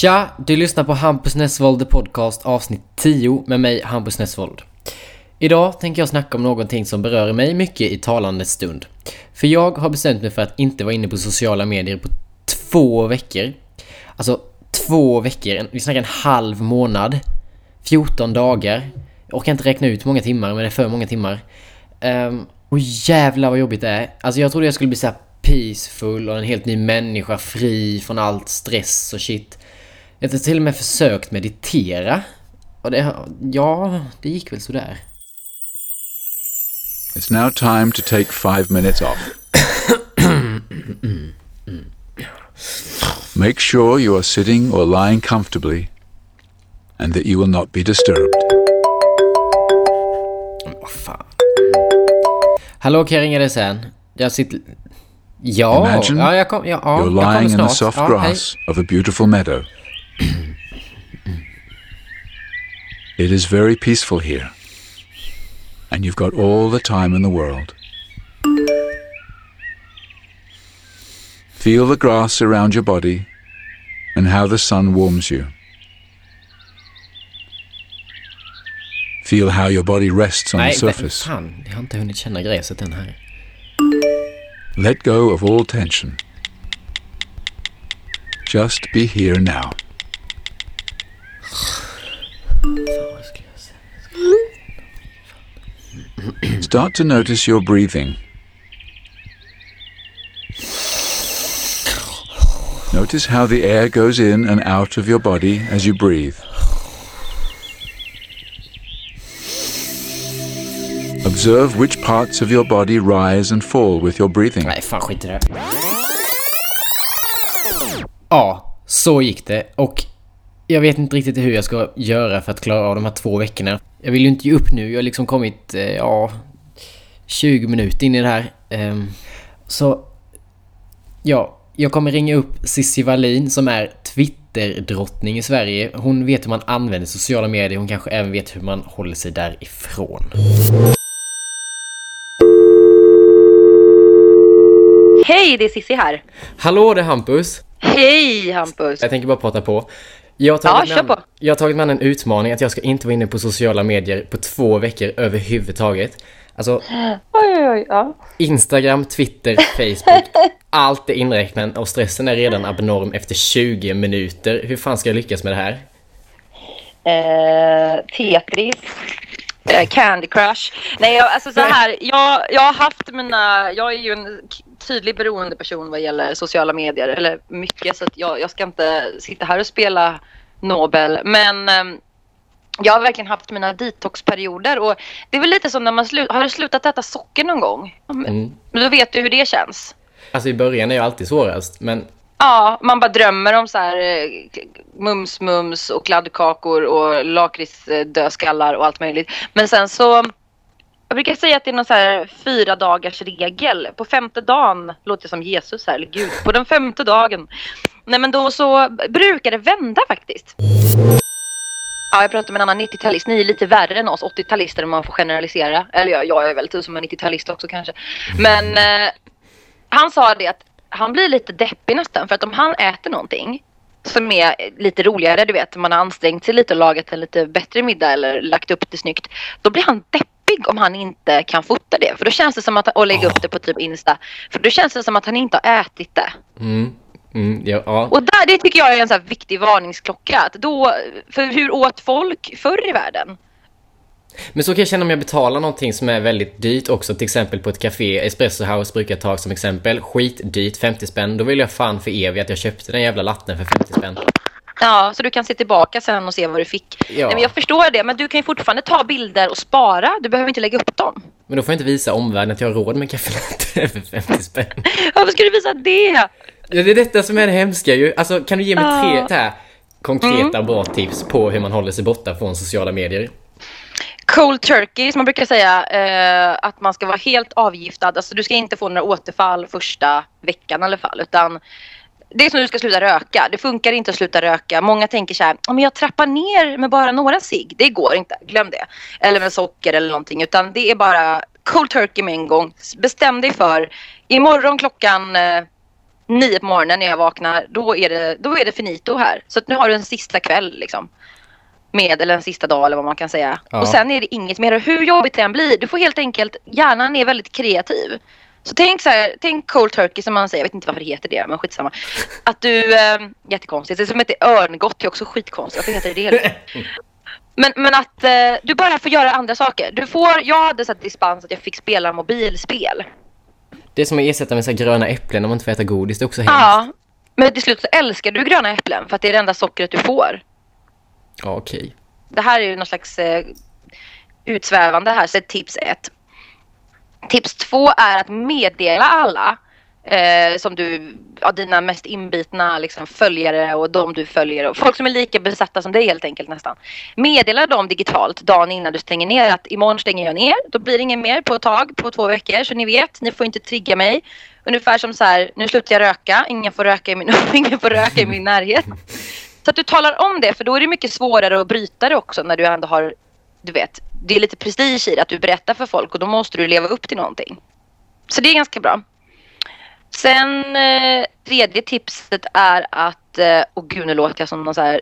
Tja! Du lyssnar på Hampus Nessvold The Podcast avsnitt 10 med mig Hampus Nessvold. Idag tänker jag snacka om någonting som berör mig mycket i talande stund. För jag har bestämt mig för att inte vara inne på sociala medier på två veckor. Alltså två veckor, vi snackar en halv månad. 14 dagar. Jag orkar inte räkna ut hur många timmar, men det är för många timmar. Um, och jävlar vad jobbigt det är. Alltså jag trodde jag skulle bli så här peaceful och en helt ny människa, fri från allt stress och shit. Jag har till och med försökt meditera. Och det, ja, det gick väl sådär. It's now time to take five minutes off. Make sure you are sitting or lying comfortably and that you will not be disturbed. Vad fan. Hallå, kan jag ringa dig sen? Jag sitter... Ja, Imagine ja, jag kom, ja, ja, You're jag kommer lying in the snart. soft ja, hej. grass of a beautiful meadow. It is very peaceful here, and you've got all the time in the world. Feel the grass around your body and how the sun warms you. Feel how your body rests on Nej, the surface. fan. Jag har inte hunnit känna gräset än här. Let go of all tension. Just be here now. Start to notice your breathing. Notice how the air goes in and out of your body as you breathe. Observe which parts of your body rise and fall with your breathing. Nej, fan skit i det. Ja, så gick det. Och jag vet inte riktigt hur jag ska göra för att klara av de här två veckorna. Jag vill ju inte ge upp nu. Jag har liksom kommit, eh, ja, 20 minuter in i det här. Ehm, så, ja, jag kommer ringa upp Cissi Wallin som är Twitter-drottning i Sverige. Hon vet hur man använder sociala medier. Hon kanske även vet hur man håller sig därifrån. Hej, det är Cissi här. Hallå, det är Hampus. Hej Hampus. Jag tänker bara prata på. Jag har, tagit Ja, an, på. jag har tagit med en utmaning att jag ska inte vara inne på sociala medier på två veckor överhuvudtaget. Alltså Oj, oj. Ja. Instagram, Twitter, Facebook. allt är inräknat och stressen är redan abnorm efter 20 minuter. Hur fan ska jag lyckas med det här? Eh, Tetris. Eh, Candy Crush. Nej, jag, alltså så här. Jag, jag har haft mina... Jag är ju en tydlig beroende person vad gäller sociala medier. Eller mycket, så att jag, jag ska inte sitta här och spela Nobel. Men ehm, jag har verkligen haft mina detoxperioder. Och det är väl lite som när man slu- har slutat äta socker någon gång. Mm. Då vet du hur det känns. Alltså i början är jag alltid svårast, men Ja, man bara drömmer om så här eh, mums mums och kladdkakor och lakritsdödskallar och allt möjligt. Men sen så, jag brukar säga att det är någon så här fyra dagars regel. På femte dagen, låter jag som Jesus här, eller Gud, på den femte dagen. Nej men då så brukar det vända faktiskt. Ja, jag pratade med en annan 90-talist. Ni är lite värre än oss 80-talister om man får generalisera. Eller jag, jag är väl tur som en 90-talist också kanske. Men eh, han sa det att han blir lite deppig nästan för att om han äter någonting som är lite roligare, du vet, man har ansträngt sig lite och lagat en lite bättre middag eller lagt upp det snyggt. Då blir han deppig om han inte kan fota det. För då känns det som att, och lägga upp det på typ Insta. För då känns det som att han inte har ätit det. mm, mm, ja, ja. Och där, det tycker jag är en så viktig varningsklocka. Att då, för hur åt folk förr i världen? Men så kan jag känna om jag betalar någonting som är väldigt dyrt också, till exempel på ett café. Espresso House brukar jag ta som exempel. Skitdyrt, 50 spänn. Då vill jag fan för evigt att jag köpte den jävla latten för 50 spänn. Ja, så du kan se tillbaka sen och se vad du fick. Ja. Nej, men jag förstår det, men du kan ju fortfarande ta bilder och spara. Du behöver inte lägga upp dem. Men då får jag inte visa omvärlden att jag har råd med kaffelatte för 50 spänn. Varför ska du visa det? Ja, det är detta som är det hemska ju. Alltså, kan du ge mig tre här, konkreta bra tips på hur man håller sig borta från sociala medier? Cold turkey, som man brukar säga, eh, att man ska vara helt avgiftad. Alltså du ska inte få några återfall första veckan i alla fall. Utan det är som du ska sluta röka. Det funkar inte att sluta röka. Många tänker så här, om jag trappar ner med bara några cigg. Det går inte, glöm det. Eller med socker eller någonting. Utan det är bara cold turkey med en gång. Bestäm dig för, imorgon klockan eh, nio på morgonen när jag vaknar, då är det, då är det finito här. Så att nu har du en sista kväll liksom. Med, eller en sista dag eller vad man kan säga. Ja. Och sen är det inget mer. Hur jobbigt det än blir, du får helt enkelt, hjärnan är väldigt kreativ. Så tänk så här, tänk cold turkey som man säger, jag vet inte varför det heter det, men skitsamma. Att du, eh, jättekonstigt, det som heter örngott är också skitkonstigt, varför heter det det? Men, men att eh, du bara får göra andra saker. Du får, jag hade så dispens att jag fick spela mobilspel. Det är som att ersätta med så gröna äpplen om man inte får äta godis. Det är också hemskt. Ja. Men till slut så älskar du gröna äpplen för att det är det enda sockret du får. Ja, okej. Det här är ju någon slags eh, utsvävande här, så tips ett. Tips två är att meddela alla eh, som du, ja, dina mest inbitna liksom, följare och de du följer och folk som är lika besatta som dig helt enkelt nästan. Meddela dem digitalt dagen innan du stänger ner att imorgon stänger jag ner. Då blir det ingen mer på ett tag, på två veckor. Så ni vet, ni får inte trigga mig. Ungefär som så här, nu slutar jag röka, ingen får röka i min, ingen får röka i min närhet. Så att du talar om det, för då är det mycket svårare att bryta det också när du ändå har, du vet, det är lite prestige i det att du berättar för folk och då måste du leva upp till någonting. Så det är ganska bra. Sen eh, tredje tipset är att, eh, och gud nu låter jag som någon så här,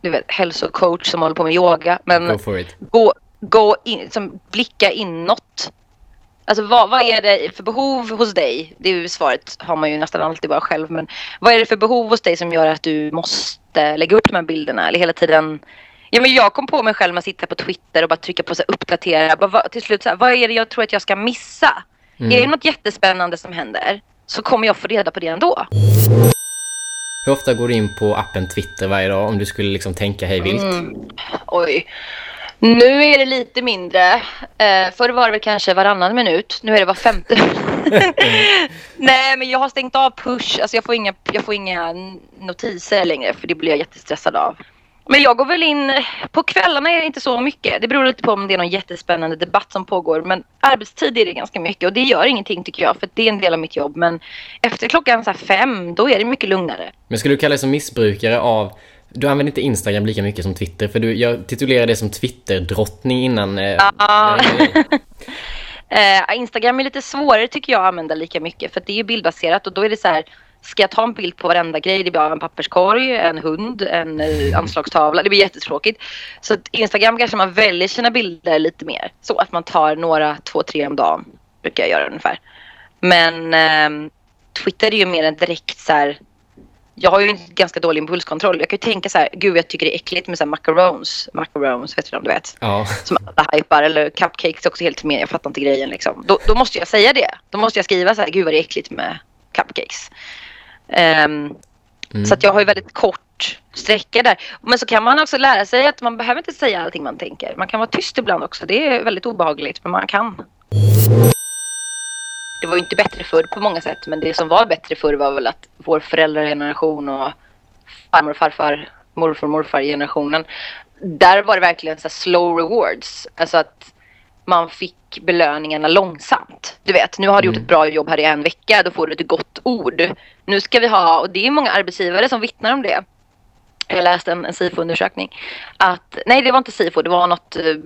du vet, hälsocoach som håller på med yoga. Men Go for it. gå, gå in, som blicka inåt. Alltså vad, vad är det för behov hos dig? Det är ju svaret har man ju nästan alltid bara själv. Men vad är det för behov hos dig som gör att du måste lägga upp de här bilderna? Eller hela tiden. Ja, men jag kom på mig själv med att sitta på Twitter och bara trycka på så här, uppdatera. Bara, vad, till slut så här, vad är det jag tror att jag ska missa? Mm. Är det något jättespännande som händer så kommer jag få reda på det ändå. Hur ofta går du in på appen Twitter varje dag om du skulle liksom tänka hej vilt? Mm. Oj. Nu är det lite mindre. Eh, förr var det väl kanske varannan minut. Nu är det var femte. Nej, men jag har stängt av push. Alltså jag får, inga, jag får inga notiser längre för det blir jag jättestressad av. Men jag går väl in, på kvällarna är det inte så mycket. Det beror lite på om det är någon jättespännande debatt som pågår. Men arbetstid är det ganska mycket och det gör ingenting tycker jag för det är en del av mitt jobb. Men efter klockan så fem, då är det mycket lugnare. Men skulle du kalla dig som missbrukare av... Du använder inte Instagram lika mycket som Twitter, för du, jag titulerade dig som Twitter-drottning innan. Eh, jag- Eh, Instagram är lite svårare tycker jag att använda lika mycket för det är ju bildbaserat och då är det så här Ska jag ta en bild på varenda grej? Det blir en papperskorg, en hund, en eh, anslagstavla. Det blir jättetråkigt. Så att Instagram kanske man väljer sina bilder lite mer. Så att man tar några, två, tre om dagen. Brukar jag göra ungefär. Men ehm, Twitter är ju mer en direkt så här. Jag har ju en ganska dålig impulskontroll. Jag kan ju tänka så här, gud jag tycker det är äckligt med så här macarons. Macarons, vet du om du vet? ja. som alla hypar eller cupcakes också helt med. Jag fattar inte grejen liksom. Då, då måste jag säga det. Då måste jag skriva så här, gud vad det är äckligt med cupcakes. Ehm, Mm. Så att jag har ju väldigt kort sträcka där. Men så kan man också lära sig att man behöver inte säga allting man tänker. Man kan vara tyst ibland också. Det är väldigt obehagligt, men man kan. Det var ju inte bättre förr på många sätt, men det som var bättre förr var väl att vår föräldrageneration och farmor och farfar, morfar och morfar generationen. Där var det verkligen så slow rewards. Alltså att man fick belöningarna långsamt. Du vet, nu har du gjort Mm. ett bra jobb här i en vecka, då får du ett gott ord. Nu ska vi ha, och det är många arbetsgivare som vittnar om det. Jag läste en, en SIFO-undersökning. Att, nej, det var inte SIFO, det var något, uh,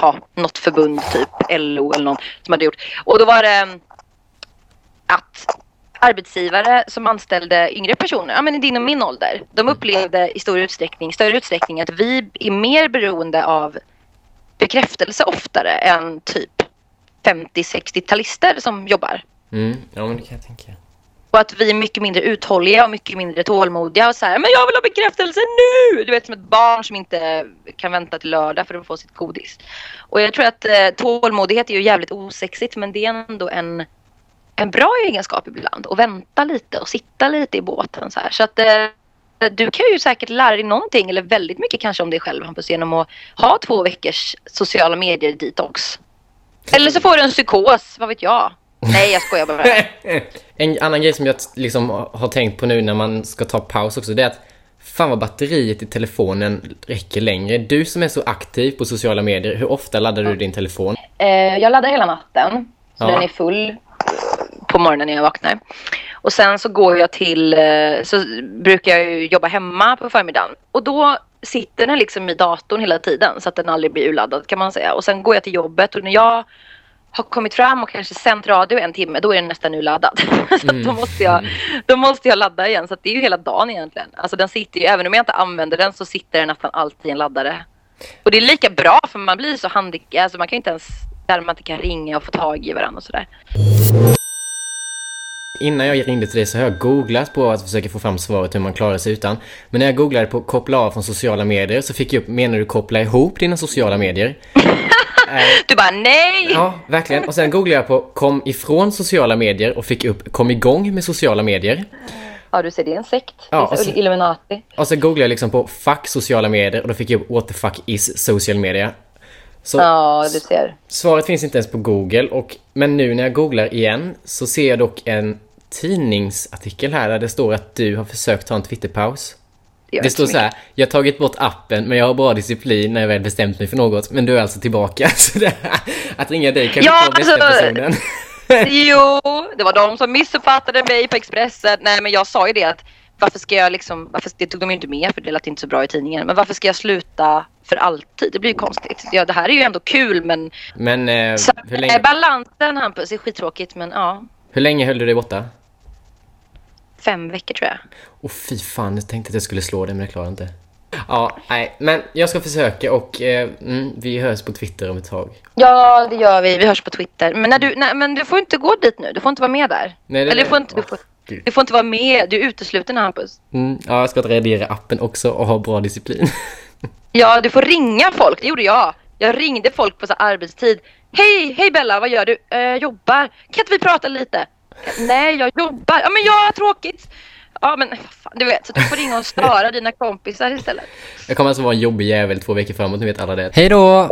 ja, något förbund, typ LO eller någon, som hade gjort. Och då var det mm, att arbetsgivare som anställde yngre personer, ja men i din och min ålder, de upplevde i stor utsträckning, större utsträckning att vi är mer beroende av bekräftelse oftare än typ 50-60-talister som jobbar. Mm. ja, men det kan jag tänka. Och att vi är mycket mindre uthålliga och mycket mindre tålmodiga och så här, men jag vill ha bekräftelse nu! Du vet som ett barn som inte kan vänta till lördag för att få sitt godis. Och jag tror att eh, tålmodighet är ju jävligt osexigt men det är ändå en, en bra egenskap ibland. Och vänta lite och sitta lite i båten så här. Så att eh, du kan ju säkert lära dig någonting eller väldigt mycket kanske om dig själv Hampus genom att ha två veckors sociala medier detox. Eller så får du en psykos, vad vet jag. Nej jag skojar bara. En annan grej som jag liksom har tänkt på nu när man ska ta paus också, det är att fan vad batteriet i telefonen räcker längre. Du som är så aktiv på sociala medier, hur ofta laddar du din telefon? Eh, jag laddar hela natten. Så Ja. den är full på morgonen när jag vaknar. Och sen så går jag till, eh, så brukar jag ju jobba hemma på förmiddagen. Och då sitter den liksom i datorn hela tiden så att den aldrig blir urladdad kan man säga. Och sen går jag till jobbet och när jag har kommit fram och kanske sänt radio en timme, då är den nästan urladdad. så Mm. då, måste jag, då måste jag ladda igen. Så det är ju hela dagen egentligen. Alltså den sitter ju, även om jag inte använder den så sitter den nästan alltid i en laddare. Och det är lika bra för man blir så handikappad, alltså man kan ju inte ens, där man inte kan ringa och få tag i varandra och sådär. Innan jag ringde till dig så har jag googlat på att försöka få fram svaret hur man klarar sig utan. Men när jag googlade på koppla av från sociala medier så fick jag upp, menar du koppla ihop dina sociala medier? Du bara nej! Ja, verkligen. Och sen googlade jag på kom ifrån sociala medier och fick upp kom igång med sociala medier. Ja du ser, det är en sekt. Ja, och så- Illuminati. Och så googlade jag liksom på fuck sociala medier och då fick jag upp what the fuck is social media. Så Ja, du ser. svaret finns inte ens på google och men nu när jag googlar igen så ser jag dock en tidningsartikel här där det står att du har försökt ta en twitterpaus. Det inte står så här, jag har tagit bort appen men jag har bra disciplin när jag väl bestämt mig för något. Men du är alltså tillbaka. Så det, att ringa dig kanske Ja, inte var bästa alltså- personen. Jo, det var de som missuppfattade mig på Expressen. Nej, men jag sa ju det att varför ska jag liksom, varför, det tog de ju inte med för det lät inte så bra i tidningen. Men varför ska jag sluta för alltid? Det blir ju konstigt. Ja, det här är ju ändå kul men Men eh, så, hur, eh, länge, balansen Hampus är skittråkigt men ja, hur länge höll du dig borta? fem veckor tror jag. Åh fy fan, jag tänkte att jag skulle slå dig men det klarar jag inte. Ja, nej, men jag ska försöka och eh, mm, vi hörs på Twitter om ett tag. Ja, det gör vi. Vi hörs på Twitter. Men, när du, nej, men du får inte gå dit nu. Du får inte vara med där. Nej, det- Eller du får inte, du får, Du får inte vara med. Du är utesluten Hampus. Mm, ja, jag ska radera appen också och ha bra disciplin. Ja, du får ringa folk. Det gjorde jag. Jag ringde folk på så arbetstid. Hej, hej Bella, vad gör du? Eh, jag jobbar. Kan inte vi prata lite? Nej, jag jobbar. Ja, men jag har tråkigt. Ja, men fan, du vet, så du får ringa och störa dina kompisar istället. Jag kommer alltså vara en jobbig jävel två veckor framåt, nu vet alla det. Hej då!